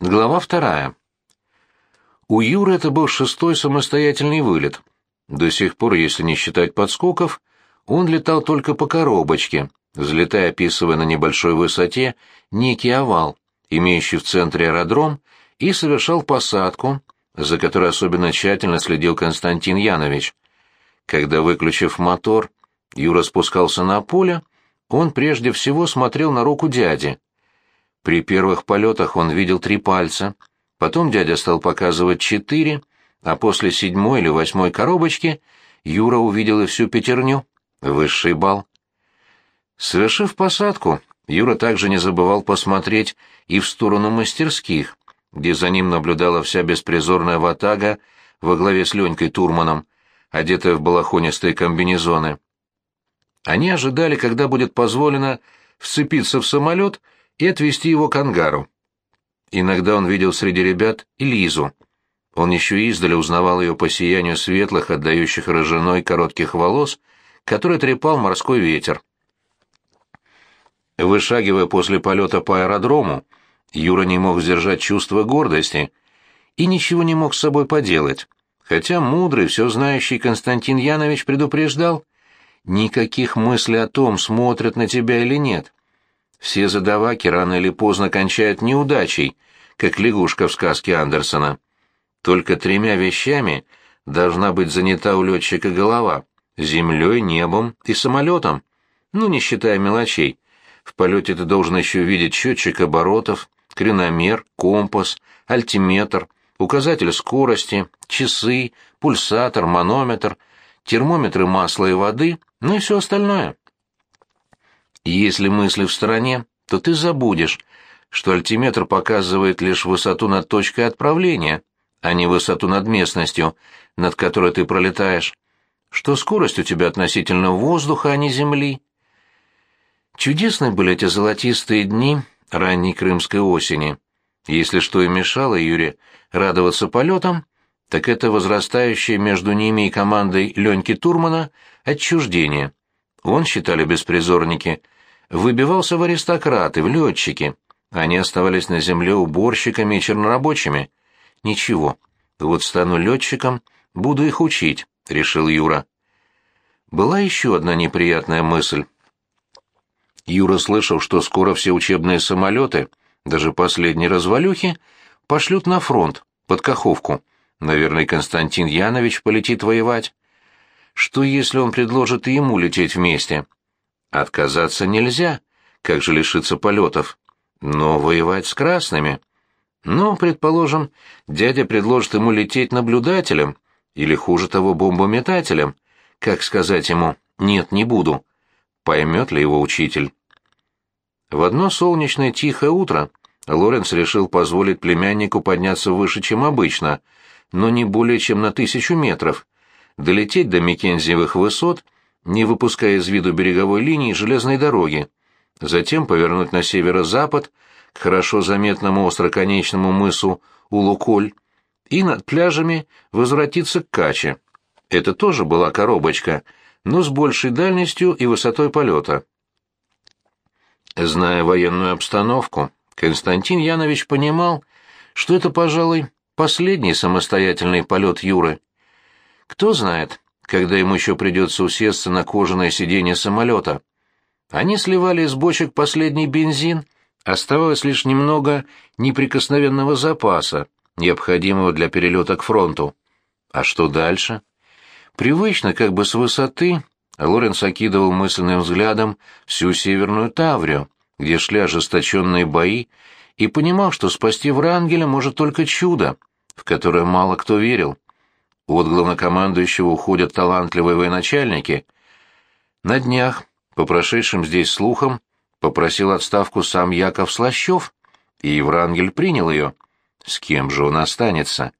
Глава вторая. У Юры это был шестой самостоятельный вылет. До сих пор, если не считать подскоков, он летал только по коробочке, взлетая, описывая на небольшой высоте некий овал, имеющий в центре аэродром, и совершал посадку, за которой особенно тщательно следил Константин Янович. Когда, выключив мотор, Юра спускался на поле, он прежде всего смотрел на руку дяди — при первых полетах он видел три пальца, потом дядя стал показывать четыре, а после седьмой или восьмой коробочки Юра увидел и всю пятерню, высший бал. Совершив посадку, Юра также не забывал посмотреть и в сторону мастерских, где за ним наблюдала вся беспризорная ватага во главе с Ленькой Турманом, одетая в балахонистые комбинезоны. Они ожидали, когда будет позволено вцепиться в самолет и отвезти его к ангару. Иногда он видел среди ребят и Лизу. Он еще издали узнавал ее по сиянию светлых, отдающих рыжиной коротких волос, который трепал морской ветер. Вышагивая после полета по аэродрому, Юра не мог сдержать чувство гордости и ничего не мог с собой поделать, хотя мудрый, все знающий Константин Янович предупреждал, никаких мыслей о том, смотрят на тебя или нет. Все задаваки рано или поздно кончают неудачей, как лягушка в сказке Андерсона. Только тремя вещами должна быть занята у летчика голова — землей, небом и самолетом. Ну, не считая мелочей. В полете ты должен еще видеть счетчик оборотов, креномер, компас, альтиметр, указатель скорости, часы, пульсатор, манометр, термометры масла и воды, ну и все остальное. Если мысли в стороне, то ты забудешь, что альтиметр показывает лишь высоту над точкой отправления, а не высоту над местностью, над которой ты пролетаешь, что скорость у тебя относительно воздуха, а не земли. Чудесны были эти золотистые дни ранней крымской осени. Если что и мешало Юре радоваться полетам, так это возрастающее между ними и командой Леньки Турмана отчуждение. Он, считали беспризорники, выбивался в аристократы, в летчики. Они оставались на земле уборщиками и чернорабочими. Ничего, вот стану летчиком, буду их учить, — решил Юра. Была еще одна неприятная мысль. Юра слышал, что скоро все учебные самолеты, даже последние развалюхи, пошлют на фронт, под Каховку. Наверное, Константин Янович полетит воевать. Что, если он предложит и ему лететь вместе? Отказаться нельзя, как же лишиться полетов? Но воевать с красными? Ну, предположим, дядя предложит ему лететь наблюдателем, или, хуже того, бомбометателем. Как сказать ему «нет, не буду»? Поймет ли его учитель? В одно солнечное тихое утро Лоренс решил позволить племяннику подняться выше, чем обычно, но не более чем на тысячу метров, долететь до Микензиевых высот — не выпуская из виду береговой линии железной дороги, затем повернуть на северо-запад к хорошо заметному остроконечному мысу Улуколь и над пляжами возвратиться к Каче. Это тоже была коробочка, но с большей дальностью и высотой полета. Зная военную обстановку, Константин Янович понимал, что это, пожалуй, последний самостоятельный полет Юры. Кто знает, когда ему еще придется усесться на кожаное сиденье самолета. Они сливали из бочек последний бензин, оставалось лишь немного неприкосновенного запаса, необходимого для перелета к фронту. А что дальше? Привычно, как бы с высоты, Лоренс окидывал мысленным взглядом всю Северную Таврию, где шли ожесточенные бои, и понимал, что спасти Врангеля может только чудо, в которое мало кто верил. От главнокомандующего уходят талантливые военачальники. На днях, по прошедшим здесь слухам, попросил отставку сам Яков Слащев, и Еврангель принял ее. С кем же он останется?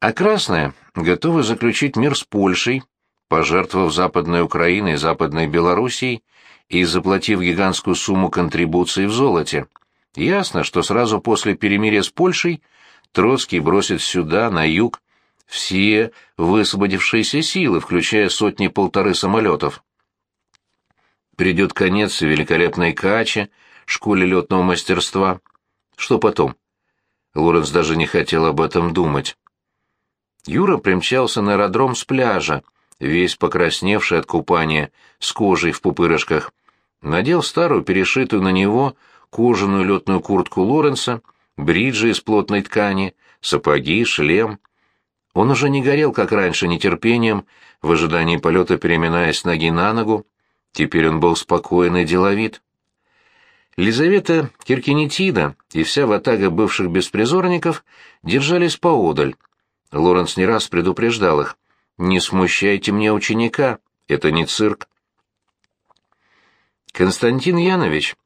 А красные готовы заключить мир с Польшей, пожертвовав Западной Украиной и Западной Белоруссией и заплатив гигантскую сумму контрибуции в золоте. Ясно, что сразу после перемирия с Польшей Троцкий бросит сюда, на юг, все высвободившиеся силы, включая сотни-полторы самолетов. Придет конец великолепной каче, школе летного мастерства. Что потом? Лоренс даже не хотел об этом думать. Юра примчался на аэродром с пляжа, весь покрасневший от купания, с кожей в пупырышках. Надел старую, перешитую на него, кожаную летную куртку Лоренса, бриджи из плотной ткани, сапоги, шлем. Он уже не горел, как раньше, нетерпением, в ожидании полета переминаясь ноги на ногу. Теперь он был спокоен и деловит. Лизавета Киркинетида и вся ватага бывших беспризорников держались поодаль. Лоренс не раз предупреждал их. «Не смущайте мне ученика, это не цирк». Константин Янович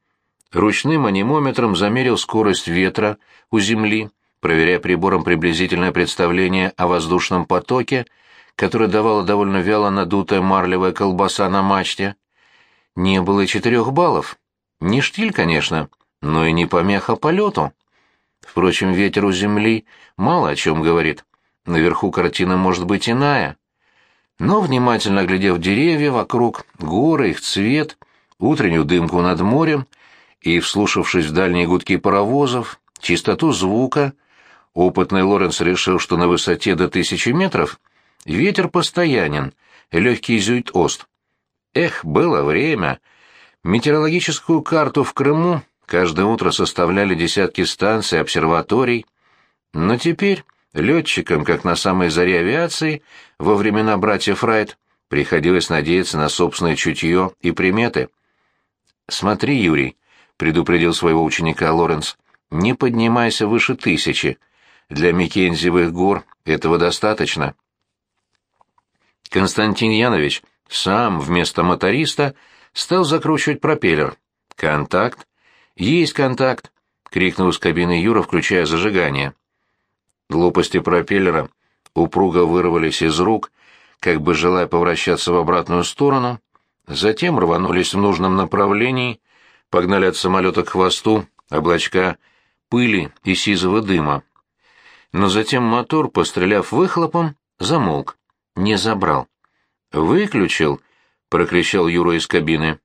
ручным анимометром замерил скорость ветра у земли, проверяя прибором приблизительное представление о воздушном потоке, которое давала довольно вяло надутая марлевая колбаса на мачте. Не было четырех баллов. Не штиль, конечно, но и не помеха полету. Впрочем, ветер у земли мало о чем говорит. Наверху картина может быть иная. Но, внимательно оглядев деревья вокруг, горы, их цвет, утреннюю дымку над морем и вслушавшись в дальние гудки паровозов, чистоту звука, опытный Лоренс решил, что на высоте до тысячи метров ветер постоянен, легкий зюит-ост. Эх, было время, Метеорологическую карту в Крыму каждое утро составляли десятки станций, обсерваторий, но теперь летчикам, как на самой заре авиации, во времена братьев Райт, приходилось надеяться на собственное чутье и приметы. «Смотри, Юрий», — предупредил своего ученика Лоренс, — «не поднимайся выше тысячи. Для Микензиевых гор этого достаточно». Константин Янович сам вместо моториста — стал закручивать пропеллер. «Контакт?» «Есть контакт!» — крикнул из кабины Юра, включая зажигание. Лопасти пропеллера упруго вырвались из рук, как бы желая поворачиваться в обратную сторону, затем рванулись в нужном направлении, погнали от самолета к хвосту облачка пыли и сизого дыма. Но затем мотор, постреляв выхлопом, замолк, не забрал. «Выключил!» прокричал Юра из кабины.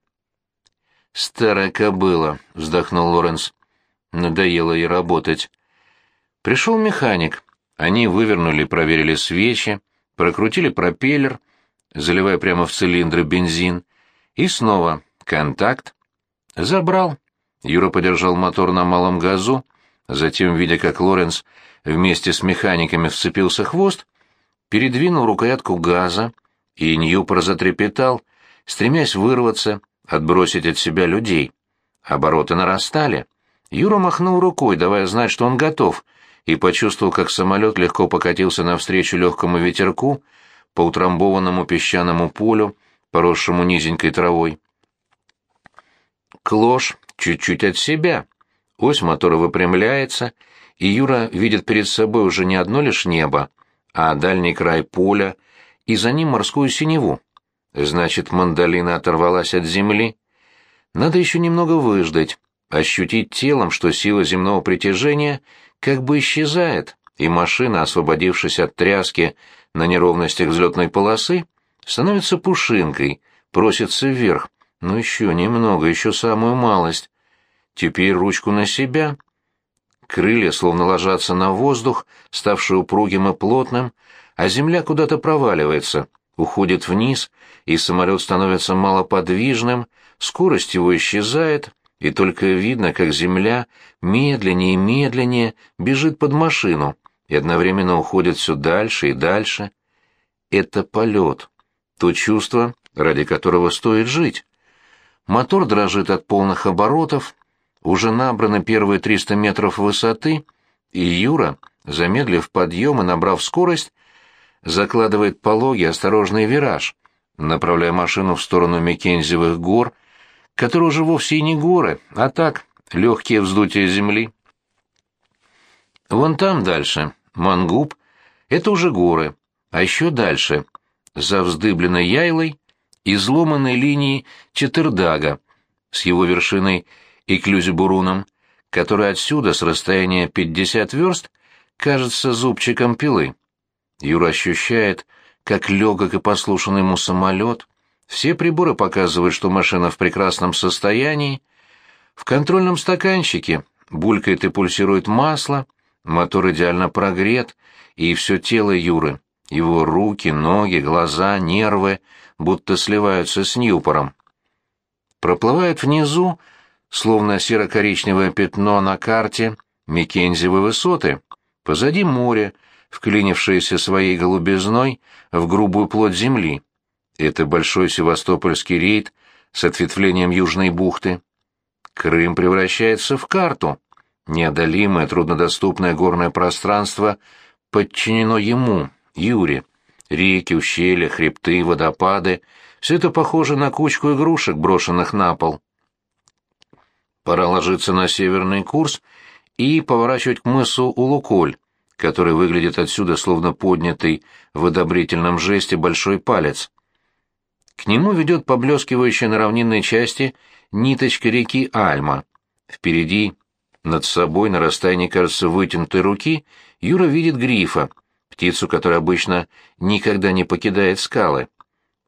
«Старая кобыла», — вздохнул Лоренс. «Надоело ей работать». Пришел механик. Они вывернули проверили свечи, прокрутили пропеллер, заливая прямо в цилиндры бензин. И снова контакт. Забрал. Юра подержал мотор на малом газу, затем, видя, как Лоренс вместе с механиками вцепился хвост, передвинул рукоятку газа, и Ньюпор затрепетал — стремясь вырваться, отбросить от себя людей. Обороты нарастали. Юра махнул рукой, давая знать, что он готов, и почувствовал, как самолет легко покатился навстречу легкому ветерку по утрамбованному песчаному полю, поросшему низенькой травой. Клош чуть-чуть от себя. Ось мотора выпрямляется, и Юра видит перед собой уже не одно лишь небо, а дальний край поля, и за ним морскую синеву. Значит, мандолина оторвалась от земли. Надо еще немного выждать, ощутить телом, что сила земного притяжения как бы исчезает, и машина, освободившись от тряски на неровностях взлетной полосы, становится пушинкой, просится вверх. Ну еще немного, еще самую малость. Теперь ручку на себя. Крылья словно ложатся на воздух, ставший упругим и плотным, а земля куда-то проваливается, уходит вниз, и самолет становится малоподвижным, скорость его исчезает, и только видно, как земля медленнее и медленнее бежит под машину и одновременно уходит все дальше и дальше. Это полет, то чувство, ради которого стоит жить. Мотор дрожит от полных оборотов, уже набраны первые 300 метров высоты, и Юра, замедлив подъем и набрав скорость, закладывает пологий осторожный вираж, направляя машину в сторону Мекензевых гор, которые уже вовсе и не горы, а так, легкие вздутия земли. Вон там дальше, Мангуб, это уже горы, а еще дальше, за вздыбленной яйлой, изломанной линией Четырдага с его вершиной Иклюзибуруном, который отсюда с расстояния 50 верст кажется зубчиком пилы. Юра ощущает, как легок и послушен ему самолет. Все приборы показывают, что машина в прекрасном состоянии. В контрольном стаканчике булькает и пульсирует масло, Мотор идеально прогрет, и все тело Юры, его руки, ноги, глаза, нервы, будто сливаются с Ньюпором. Проплывает внизу, словно серо-коричневое пятно на карте, Миккензевы высоты. Позади море, вклинившееся своей голубизной в грубую плоть земли. Это большой севастопольский рейд с ответвлением Южной бухты. Крым превращается в карту. Неодолимое, труднодоступное горное пространство подчинено ему, Юре. Реки, ущелья, хребты, водопады — все это похоже на кучку игрушек, брошенных на пол. Пора ложиться на северный курс и поворачивать к мысу Улуколь, который выглядит отсюда словно поднятый в одобрительном жесте большой палец. К нему ведет поблескивающая на равнинной части ниточка реки Альма. Впереди, над собой, на расстоянии, кажется, вытянутой руки, Юра видит грифа, птицу, которая обычно никогда не покидает скалы.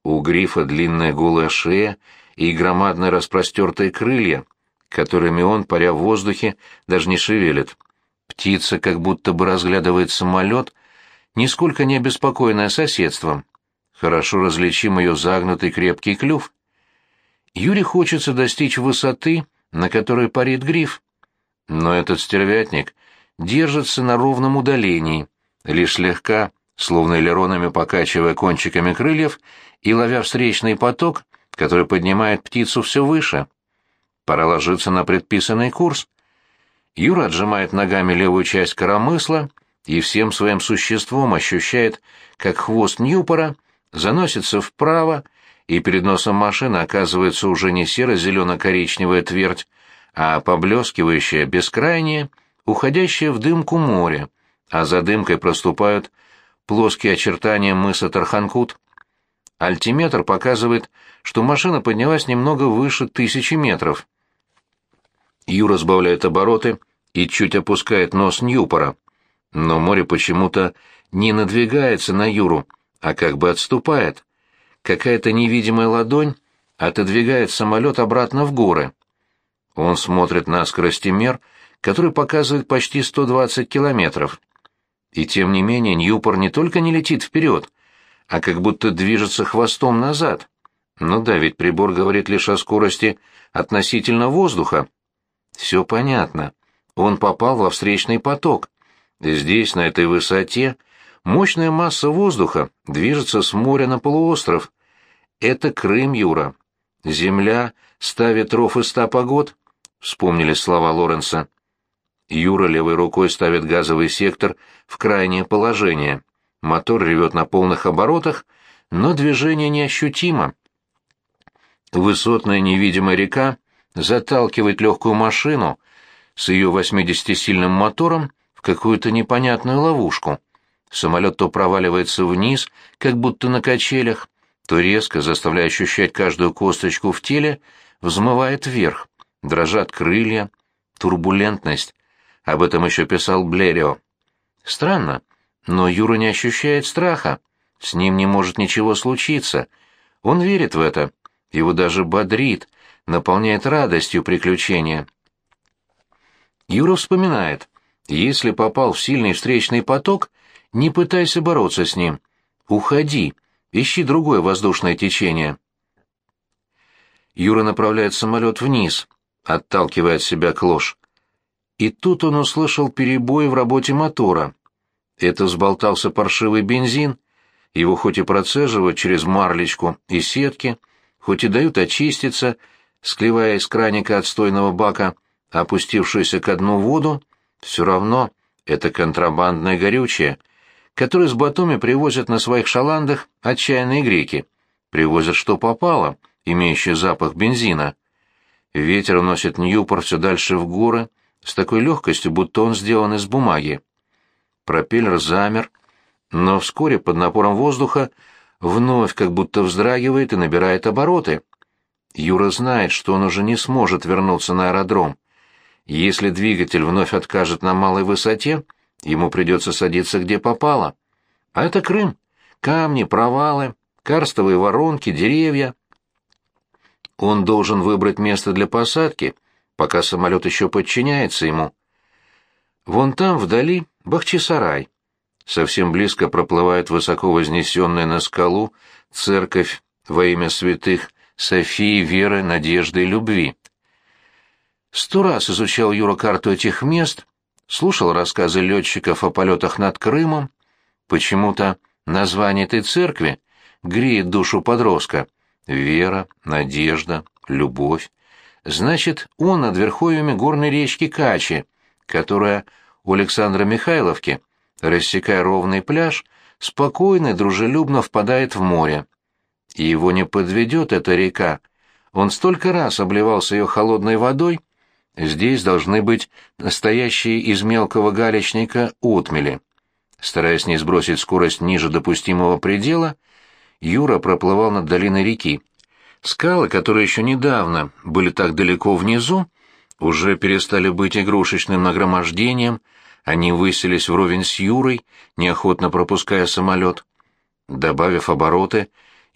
У грифа длинная голая шея и громадные распростертые крылья, которыми он, паря в воздухе, даже не шевелит. Птица как будто бы разглядывает самолет, нисколько не обеспокоенная соседством. Хорошо различим ее загнутый крепкий клюв. Юре хочется достичь высоты, на которой парит гриф. Но этот стервятник держится на ровном удалении, лишь слегка, словно элеронами покачивая кончиками крыльев и ловя встречный поток, который поднимает птицу все выше. Пора ложиться на предписанный курс. Юра отжимает ногами левую часть коромысла и всем своим существом ощущает, как хвост Ньюпора заносится вправо, и перед носом машины оказывается уже не серо-зелено-коричневая твердь, а поблескивающая, бескрайнее, уходящее в дымку море, а за дымкой проступают плоские очертания мыса Тарханкут. Альтиметр показывает, что машина поднялась немного выше тысячи метров. Юра сбавляет обороты и чуть опускает нос Ньюпора. Но море почему-то не надвигается на Юру, а как бы отступает. Какая-то невидимая ладонь отодвигает самолет обратно в горы. Он смотрит на скоростимер, который показывает почти 120 километров. И тем не менее Ньюпор не только не летит вперед, а как будто движется хвостом назад. Ну да, ведь прибор говорит лишь о скорости относительно воздуха. Все понятно. Он попал во встречный поток. Здесь, на этой высоте, мощная масса воздуха движется с моря на полуостров. Это Крым, Юра. Земля ставит ров из ста погод, вспомнили слова Лоренса. Юра левой рукой ставит газовый сектор в крайнее положение. Мотор ревет на полных оборотах, но движение неощутимо. Высотная невидимая река заталкивает легкую машину с ее 80-сильным мотором в какую-то непонятную ловушку. Самолет то проваливается вниз, как будто на качелях, то резко, заставляя ощущать каждую косточку в теле, взмывает вверх. Дрожат крылья, турбулентность. Об этом еще писал Блерио. Странно, но Юра не ощущает страха. С ним не может ничего случиться. Он верит в это. Его даже бодрит, наполняет радостью приключения. Юра вспоминает. Если попал в сильный встречный поток, не пытайся бороться с ним. Уходи, ищи другое воздушное течение. Юра направляет самолет вниз, отталкивая от себя клош. И тут он услышал перебои в работе мотора. Это взболтался паршивый бензин, его хоть и процеживают через марлечку и сетки, хоть и дают очиститься, склевая из краника отстойного бака опустившуюся ко дну воду, все равно это контрабандное горючее, которое с Батуми привозят на своих шаландах отчаянные греки. Привозят что попало, имеющее запах бензина. Ветер уносит Ньюпор все дальше в горы, с такой легкостью, будто он сделан из бумаги. Пропеллер замер, но вскоре под напором воздуха вновь как будто вздрагивает и набирает обороты. Юра знает, что он уже не сможет вернуться на аэродром. Если двигатель вновь откажет на малой высоте, ему придется садиться где попало. А это Крым. Камни, провалы, карстовые воронки, деревья. Он должен выбрать место для посадки — пока самолет еще подчиняется ему. Вон там, вдали, Бахчисарай. Совсем близко проплывает высоко вознесенная на скалу церковь во имя святых Софии, Веры, Надежды и Любви. Сто раз изучал Юра карту этих мест, слушал рассказы летчиков о полетах над Крымом. Почему-то название этой церкви греет душу подростка. Вера, надежда, любовь. Значит, он над верховьями горной речки Качи, которая у Александра Михайловки, рассекая ровный пляж, спокойно и дружелюбно впадает в море. И его не подведет эта река. Он столько раз обливался ее холодной водой, Здесь должны быть настоящие из мелкого галечника отмели. Стараясь не сбросить скорость ниже допустимого предела, Юра проплывал над долиной реки. Скалы, которые еще недавно были так далеко внизу, уже перестали быть игрушечным нагромождением, они высились вровень с Юрой, неохотно пропуская самолет. Добавив обороты,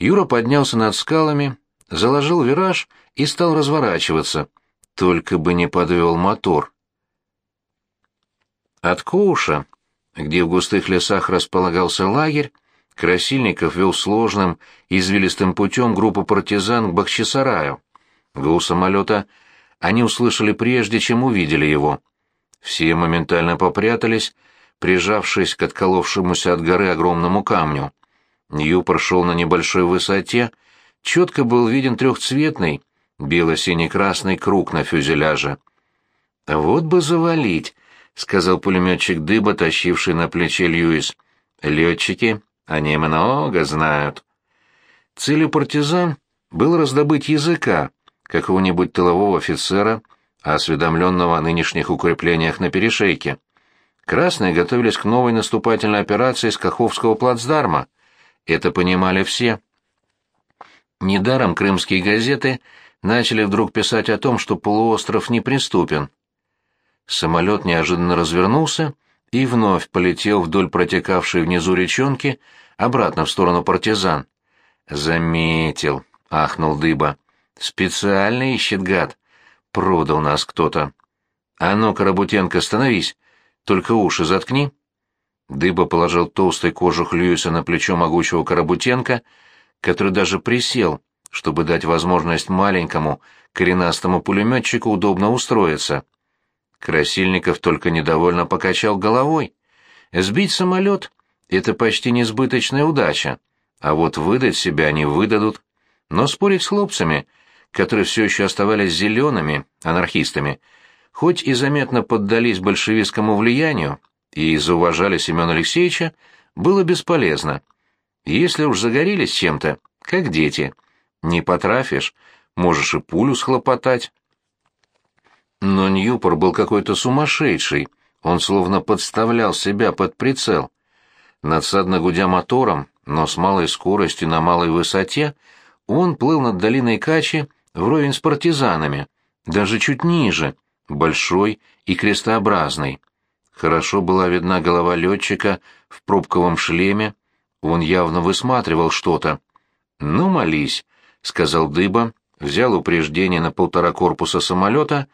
Юра поднялся над скалами, заложил вираж и стал разворачиваться — только бы не подвел мотор. От Коуша, где в густых лесах располагался лагерь, Красильников вел сложным, извилистым путем группу партизан к Бахчисараю. Гул самолета они услышали прежде, чем увидели его. Все моментально попрятались, прижавшись к отколовшемуся от горы огромному камню. Ньюпор шел на небольшой высоте, четко был виден трехцветный, бело-синий-красный круг на фюзеляже. «Вот бы завалить», — сказал пулеметчик Дыба, тащивший на плече Льюис. «Летчики, они много знают». Целью партизан было раздобыть языка, какого-нибудь тылового офицера, осведомленного о нынешних укреплениях на перешейке. Красные готовились к новой наступательной операции с Каховского плацдарма. Это понимали все. Недаром крымские газеты начали вдруг писать о том, что полуостров неприступен. Самолет неожиданно развернулся и вновь полетел вдоль протекавшей внизу речонки обратно в сторону партизан. «Заметил», — ахнул Дыба. «Специально ищет гад. Продал нас кто-то. А ну, Карабутенко, становись. Только уши заткни». Дыба положил толстый кожух Льюиса на плечо могучего Карабутенко, который даже присел, чтобы дать возможность маленькому, коренастому пулеметчику удобно устроиться. Красильников только недовольно покачал головой. Сбить самолет — это почти несбыточная удача, а вот выдать себя они выдадут. Но спорить с хлопцами, которые все еще оставались зелеными, анархистами, хоть и заметно поддались большевистскому влиянию и зауважали Семена Алексеевича, было бесполезно. Если уж загорелись чем-то, как дети — не потрафишь, можешь и пулю схлопотать. Но Ньюпор был какой-то сумасшедший, он словно подставлял себя под прицел. Надсадно гудя мотором, но с малой скоростью на малой высоте, он плыл над долиной Качи вровень с партизанами, даже чуть ниже, большой и крестообразный. Хорошо была видна голова летчика в пробковом шлеме, он явно высматривал что-то. «Ну, молись», — сказал Дыба, взял упреждение на полтора корпуса самолета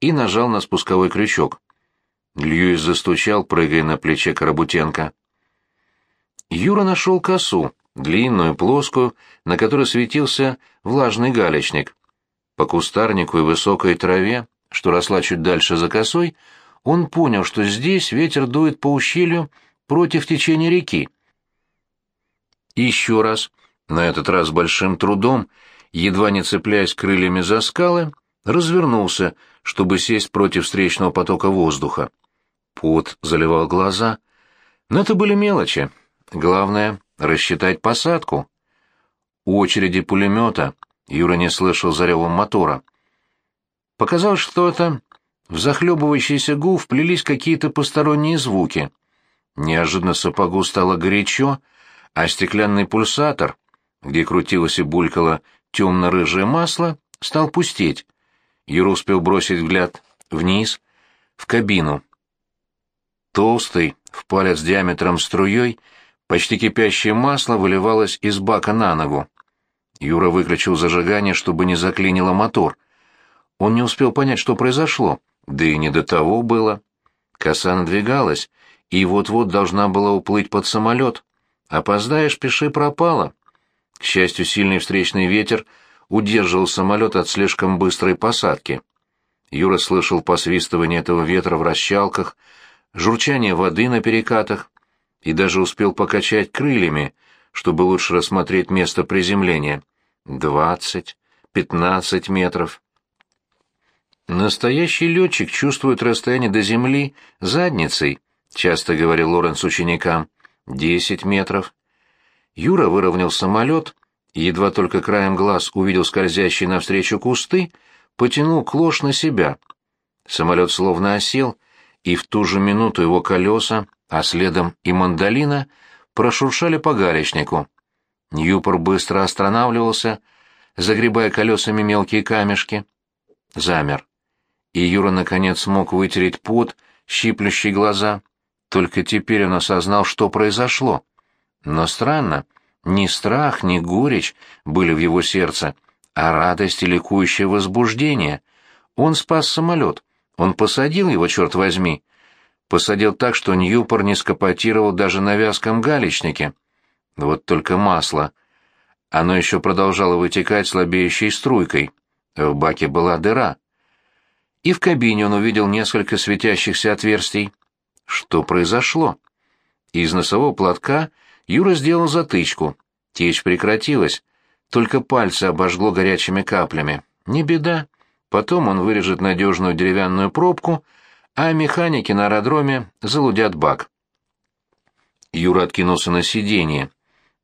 и нажал на спусковой крючок. Льюис застучал, прыгая на плече Карабутенко. Юра нашел косу, длинную, плоскую, на которой светился влажный галечник. По кустарнику и высокой траве, что росла чуть дальше за косой, он понял, что здесь ветер дует по ущелью против течения реки. Еще раз на этот раз большим трудом, едва не цепляясь крыльями за скалы, развернулся, чтобы сесть против встречного потока воздуха. Пот заливал глаза. Но это были мелочи. Главное — рассчитать посадку. У очереди пулемета Юра не слышал за ревом мотора. Показалось, что это в захлебывающийся гул вплелись какие-то посторонние звуки. Неожиданно сапогу стало горячо, а стеклянный пульсатор где крутилось и булькало темно-рыжее масло, стал пустеть. Юра успел бросить взгляд вниз, в кабину. Толстый, в палец диаметром струей, почти кипящее масло выливалось из бака на ногу. Юра выключил зажигание, чтобы не заклинило мотор. Он не успел понять, что произошло, да и не до того было. Коса надвигалась, и вот-вот должна была уплыть под самолет. Опоздаешь, пиши пропало. К счастью, сильный встречный ветер удерживал самолет от слишком быстрой посадки. Юра слышал посвистывание этого ветра в расщалках, журчание воды на перекатах и даже успел покачать крыльями, чтобы лучше рассмотреть место приземления. Двадцать, пятнадцать метров. Настоящий летчик чувствует расстояние до земли задницей, часто говорил Лоренс ученикам. Десять метров. Юра выровнял самолет, едва только краем глаз увидел скользящие навстречу кусты, потянул клош на себя. Самолет словно осел, и в ту же минуту его колеса, а следом и мандолина, прошуршали по галечнику. Ньюпор быстро останавливался, загребая колесами мелкие камешки. Замер. И Юра наконец смог вытереть пот, щиплющий глаза. Только теперь он осознал, что произошло. Но странно, ни страх, ни горечь были в его сердце, а радость и ликующее возбуждение. Он спас самолет, он посадил его, черт возьми. Посадил так, что Ньюпор не скопотировал даже на вязком галечнике. Вот только масло. Оно еще продолжало вытекать слабеющей струйкой. В баке была дыра. И в кабине он увидел несколько светящихся отверстий. Что произошло? Из носового платка Юра сделал затычку. Течь прекратилась. Только пальцы обожгло горячими каплями. Не беда. Потом он вырежет надежную деревянную пробку, а механики на аэродроме залудят бак. Юра откинулся на сиденье.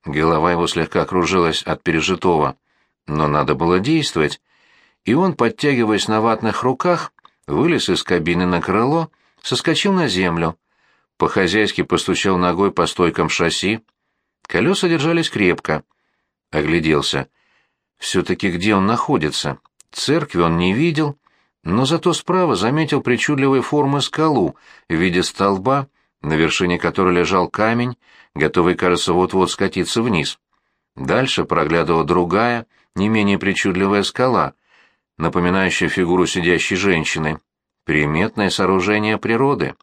Голова его слегка кружилась от пережитого. Но надо было действовать. И он, подтягиваясь на ватных руках, вылез из кабины на крыло, соскочил на землю. По-хозяйски постучал ногой по стойкам шасси. Колеса держались крепко. Огляделся. Все-таки где он находится? Церкви он не видел, но зато справа заметил причудливой формы скалу в виде столба, на вершине которой лежал камень, готовый, кажется, вот-вот скатиться вниз. Дальше проглядывала другая, не менее причудливая скала, напоминающая фигуру сидящей женщины. Приметное сооружение природы.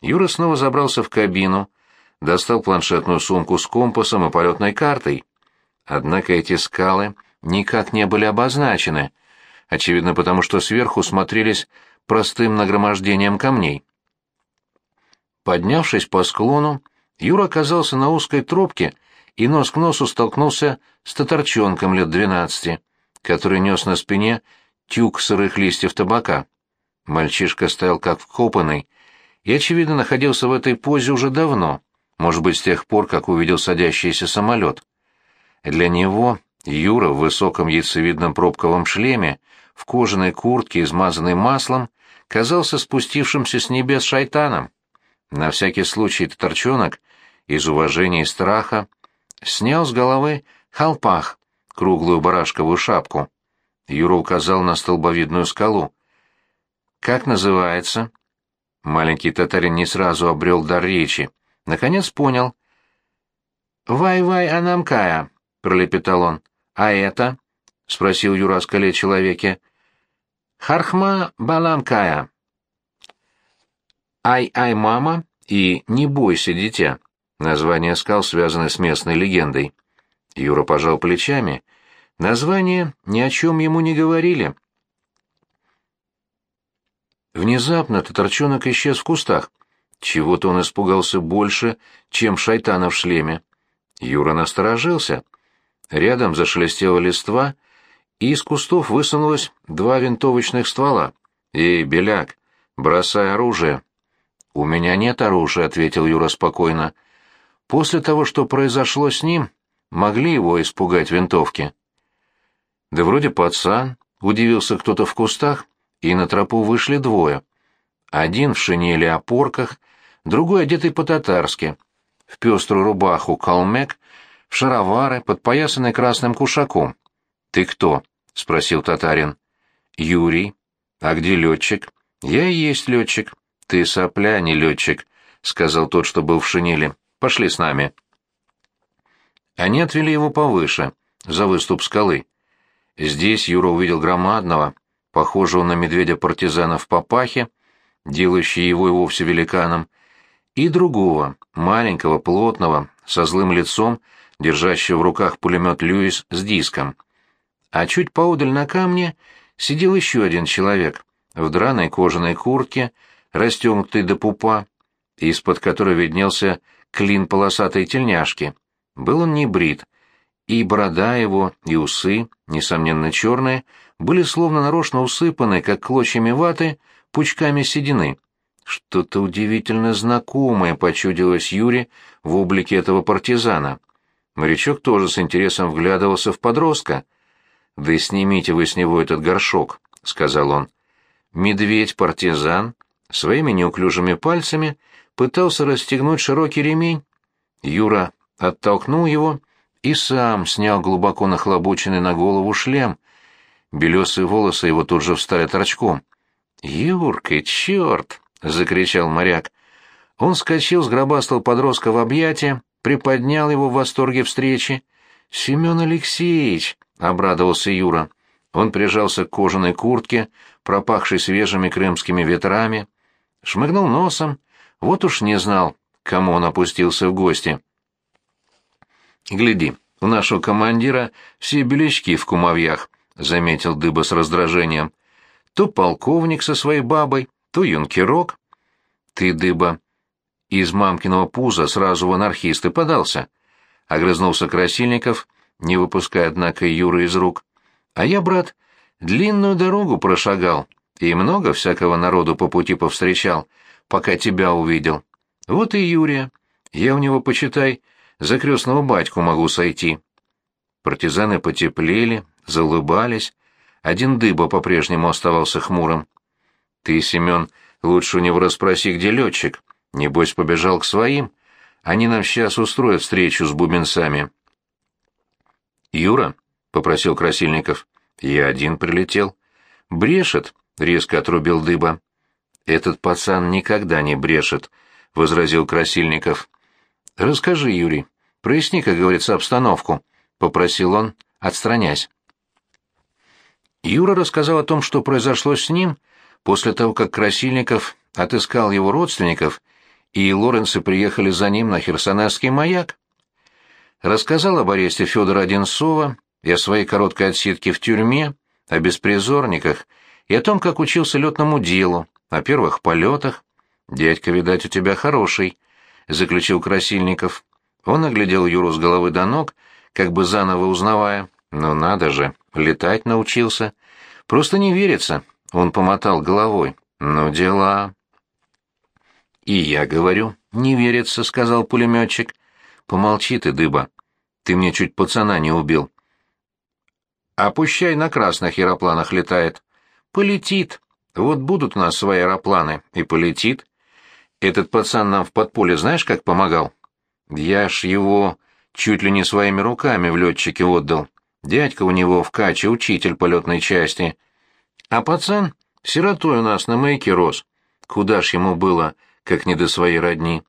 Юра снова забрался в кабину, достал планшетную сумку с компасом и полетной картой. Однако эти скалы никак не были обозначены, очевидно потому, что сверху смотрелись простым нагромождением камней. Поднявшись по склону, Юра оказался на узкой тропке и нос к носу столкнулся с татарчонком лет двенадцати, который нес на спине тюк сырых листьев табака. Мальчишка стоял как вкопанный и, очевидно, находился в этой позе уже давно, может быть, с тех пор, как увидел садящийся самолет. Для него Юра в высоком яйцевидном пробковом шлеме, в кожаной куртке, измазанной маслом, казался спустившимся с небес шайтаном. На всякий случай торчонок, из уважения и страха, снял с головы халпах, круглую барашковую шапку. Юра указал на столбовидную скалу. «Как называется?» Маленький татарин не сразу обрел дар речи. Наконец понял. «Вай-вай, анамкая», — пролепетал он. «А это?» — спросил Юра о скале человеке. «Хархма баламкая». «Ай-ай, мама» и «Не бойся, дитя» — названия скал связаны с местной легендой. Юра пожал плечами. Названия ни о чем ему не говорили. Внезапно татарчонок исчез в кустах. Чего-то он испугался больше, чем шайтана в шлеме. Юра насторожился. Рядом зашелестела листва, и из кустов высунулось два винтовочных ствола. «Эй, беляк, бросай оружие!» «У меня нет оружия», — ответил Юра спокойно. «После того, что произошло с ним, могли его испугать винтовки». «Да вроде пацан», — удивился кто-то в кустах, и на тропу вышли двое. Один в шинели опорках, другой одетый по-татарски, в пеструю рубаху калмек, в шаровары, подпоясанный красным кушаком. «Ты кто?» — спросил татарин. «Юрий. А где летчик?» «Я и есть летчик». «Ты сопля, не летчик», — сказал тот, что был в шинели. «Пошли с нами». Они отвели его повыше, за выступ скалы. Здесь Юра увидел громадного, похожего на медведя-партизана в папахе, делающие его и вовсе великаном, и другого, маленького, плотного, со злым лицом, держащего в руках пулемет Льюис с диском. А чуть поодаль на камне сидел еще один человек в драной кожаной куртке, расстегнутой до пупа, из-под которой виднелся клин полосатой тельняшки. Был он не брит, и борода его, и усы, несомненно черные, были словно нарочно усыпаны, как клочьями ваты, пучками седины. Что-то удивительно знакомое почудилось Юре в облике этого партизана. Морячок тоже с интересом вглядывался в подростка. «Да и снимите вы с него этот горшок», — сказал он. Медведь-партизан своими неуклюжими пальцами пытался расстегнуть широкий ремень. Юра оттолкнул его и сам снял глубоко нахлобученный на голову шлем. Белесые волосы его тут же встали торчком. «Юрка, черт!» — закричал моряк. Он скачал, сгробастал подростка в объятия, приподнял его в восторге встречи. «Семен Алексеевич!» — обрадовался Юра. Он прижался к кожаной куртке, пропахшей свежими крымскими ветрами, шмыгнул носом, вот уж не знал, кому он опустился в гости. «Гляди, у нашего командира все белячки в кумовьях», — заметил Дыба с раздражением. «То полковник со своей бабой, то юнкерок». «Ты, Дыба, из мамкиного пуза сразу в анархисты подался», — огрызнулся Красильников, не выпуская, однако, Юры из рук. «А я, брат, длинную дорогу прошагал и много всякого народу по пути повстречал, пока тебя увидел. Вот и Юрия. Я у него, почитай, за крестного батьку могу сойти. Партизаны потеплели, заулыбались. Один дыба по-прежнему оставался хмурым. Ты, Семен, лучше у него расспроси, где летчик. Небось, побежал к своим. Они нам сейчас устроят встречу с бубенцами. Юра, — попросил Красильников, — я один прилетел. Брешет, — резко отрубил дыба. Этот пацан никогда не брешет, — возразил Красильников. Расскажи, Юрий, проясни, как говорится, обстановку, попросил он, отстранясь. Юра рассказал о том, что произошло с ним после того, как Красильников отыскал его родственников, и лоренцы приехали за ним на Херсонесский маяк. Рассказал об аресте Федора Одинцова и о своей короткой отсидке в тюрьме, о беспризорниках и о том, как учился летному делу, о первых полетах. «Дядька, видать, у тебя хороший», — заключил Красильников. Он оглядел Юру с головы до ног, как бы заново узнавая. «Ну надо же, летать научился. Просто не верится», — он помотал головой. «Ну дела». «И я говорю, не верится», — сказал пулеметчик. «Помолчи ты, дыба. Ты мне чуть пацана не убил». «Опущай на красных аэропланах летает». «Полетит. Вот будут у нас свои аэропланы, и полетит. Этот пацан нам в подполье знаешь, как помогал? Я ж его чуть ли не своими руками в летчике отдал. Дядька у него в каче учитель полетной части. А пацан сиротой у нас на маяке рос. Куда ж ему было, как не до своей родни?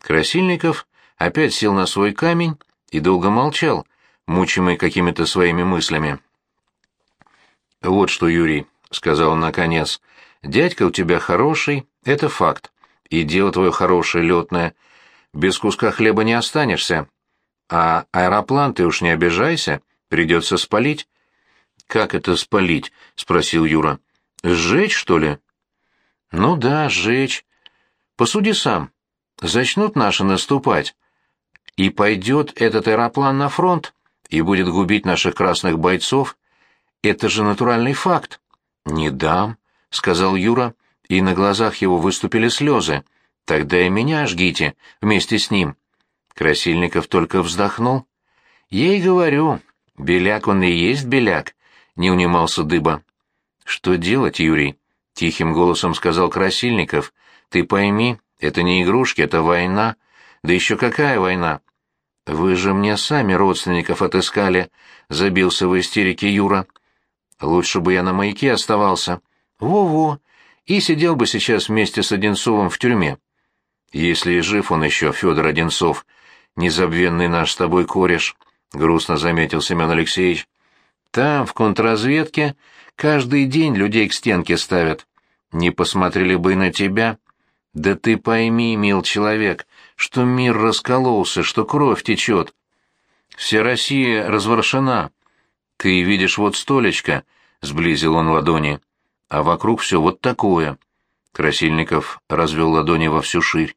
Красильников опять сел на свой камень и долго молчал, мучимый какими-то своими мыслями. «Вот что, Юрий», — сказал он наконец, — «дядька у тебя хороший, это факт, и дело твое хорошее, летное. Без куска хлеба не останешься. А аэроплан ты уж не обижайся, придется спалить». «Как это спалить?» — спросил Юра. «Сжечь, что ли?» «Ну да, сжечь. Посуди сам. Зачнут наши наступать. И пойдет этот аэроплан на фронт, и будет губить наших красных бойцов. Это же натуральный факт. «Не дам», — сказал Юра, и на глазах его выступили слезы. «Тогда и меня жгите вместе с ним». Красильников только вздохнул. «Я и говорю, беляк он и есть беляк», — не унимался дыба. «Что делать, Юрий?» — тихим голосом сказал Красильников. «Ты пойми, это не игрушки, это война. Да еще какая война?» «Вы же мне сами родственников отыскали», — забился в истерике Юра. Лучше бы я на маяке оставался. Во-во. И сидел бы сейчас вместе с Одинцовым в тюрьме. Если и жив он еще, Федор Одинцов, незабвенный наш с тобой кореш, — грустно заметил Семен Алексеевич. Там, в контрразведке, каждый день людей к стенке ставят. не посмотрели бы и на тебя. Да ты пойми, мил человек, что мир раскололся, что кровь течет. Вся Россия разворшена. Ты видишь вот столечко, — сблизил он ладони, — а вокруг все вот такое. Красильников развел ладони во всю ширь.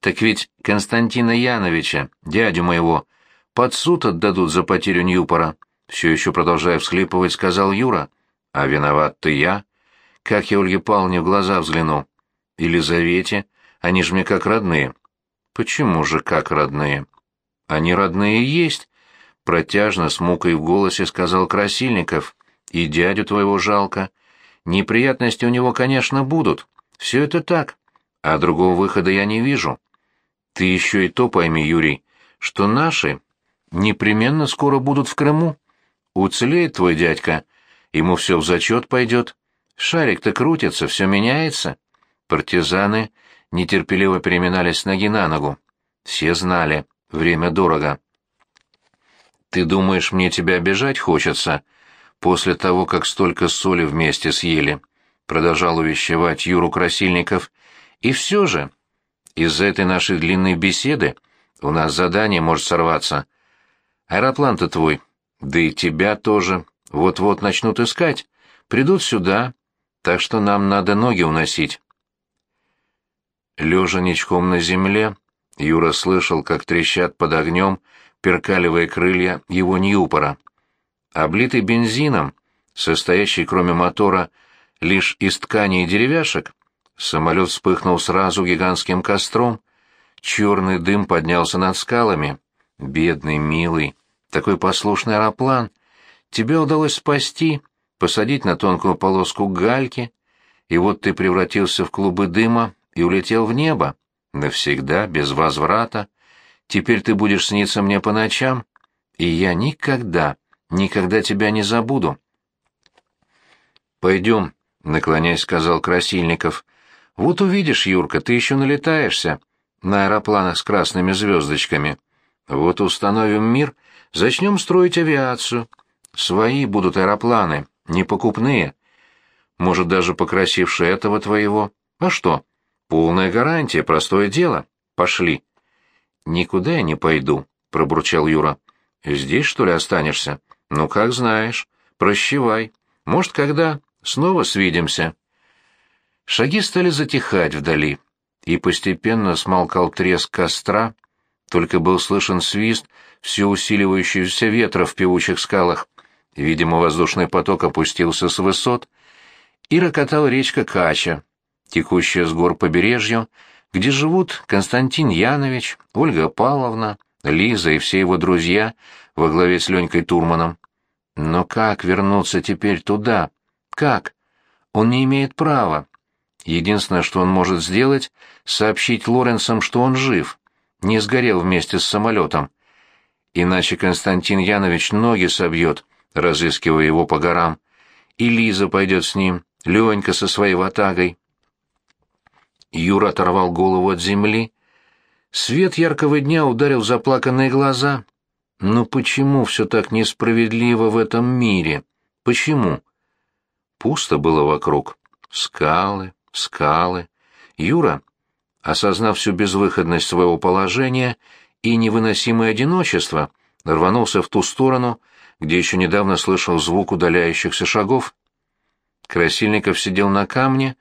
Так ведь Константина Яновича, дядю моего, под суд отдадут за потерю Ньюпора. Все еще продолжая всхлипывать, сказал Юра. А виноват ты я. Как я Ольге Павловне в глаза взгляну. Елизавете, они же мне как родные. Почему же как родные? Они родные есть, протяжно с мукой в голосе сказал Красильников. И дядю твоего жалко. Неприятности у него, конечно, будут. Все это так. А другого выхода я не вижу. Ты еще и то пойми, Юрий, что наши непременно скоро будут в Крыму. Уцелеет твой дядька, ему все в зачет пойдет. Шарик-то крутится, все меняется. Партизаны нетерпеливо переминались с ноги на ногу. Все знали, время дорого. «Ты думаешь, мне тебя обижать хочется?» После того, как столько соли вместе съели, продолжал увещевать Юру Красильников. И все же, из-за этой нашей длинной беседы у нас задание может сорваться. Аэроплан-то твой, да и тебя тоже, вот-вот начнут искать, придут сюда, так что нам надо ноги уносить. Лежа ничком на земле, Юра слышал, как трещат под огнем перкалевые крылья его Ньюпора. Облитый бензином, состоящий кроме мотора лишь из ткани и деревяшек, самолет вспыхнул сразу гигантским костром, черный дым поднялся над скалами. Бедный, милый, такой послушный аэроплан. Тебе удалось спасти, посадить на тонкую полоску гальки, и вот ты превратился в клубы дыма и улетел в небо. Навсегда, без возврата. Теперь ты будешь сниться мне по ночам, и я никогда, никогда тебя не забуду. «Пойдем», — наклоняясь, сказал Красильников. «Вот увидишь, Юрка, ты еще налетаешься на аэропланах с красными звездочками. Вот установим мир, зачнем строить авиацию. Свои будут аэропланы, не покупные. Может, даже покрасивше этого твоего. А что?» Полная гарантия, простое дело. Пошли. Никуда я не пойду, пробурчал Юра. Здесь, что ли, останешься? Ну, как знаешь. Прощевай. Может, когда снова свидимся. Шаги стали затихать вдали, и постепенно смолкал треск костра, только был слышен свист все усиливающегося ветра в певучих скалах. Видимо, воздушный поток опустился с высот, и рокотала речка Кача, текущая с гор побережью, где живут Константин Янович, Ольга Павловна, Лиза и все его друзья во главе с Ленькой Турманом. Но как вернуться теперь туда? Как? Он не имеет права. Единственное, что он может сделать, сообщить Лоренсам, что он жив, не сгорел вместе с самолетом. Иначе Константин Янович ноги собьет, разыскивая его по горам. И Лиза пойдет с ним, Ленька со своей ватагой. Юра оторвал голову от земли. Свет яркого дня ударил в заплаканные глаза. Но почему все так несправедливо в этом мире? Почему? Пусто было вокруг. Скалы, скалы. Юра, осознав всю безвыходность своего положения и невыносимое одиночество, рванулся в ту сторону, где еще недавно слышал звук удаляющихся шагов. Красильников сидел на камне,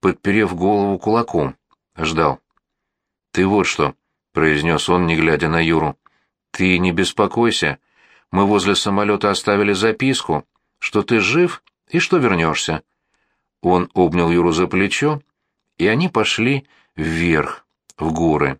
подперев голову кулаком. Ждал. «Ты вот что», — произнес он, не глядя на Юру. «Ты не беспокойся. Мы возле самолета оставили записку, что ты жив и что вернешься». Он обнял Юру за плечо, и они пошли вверх, в горы.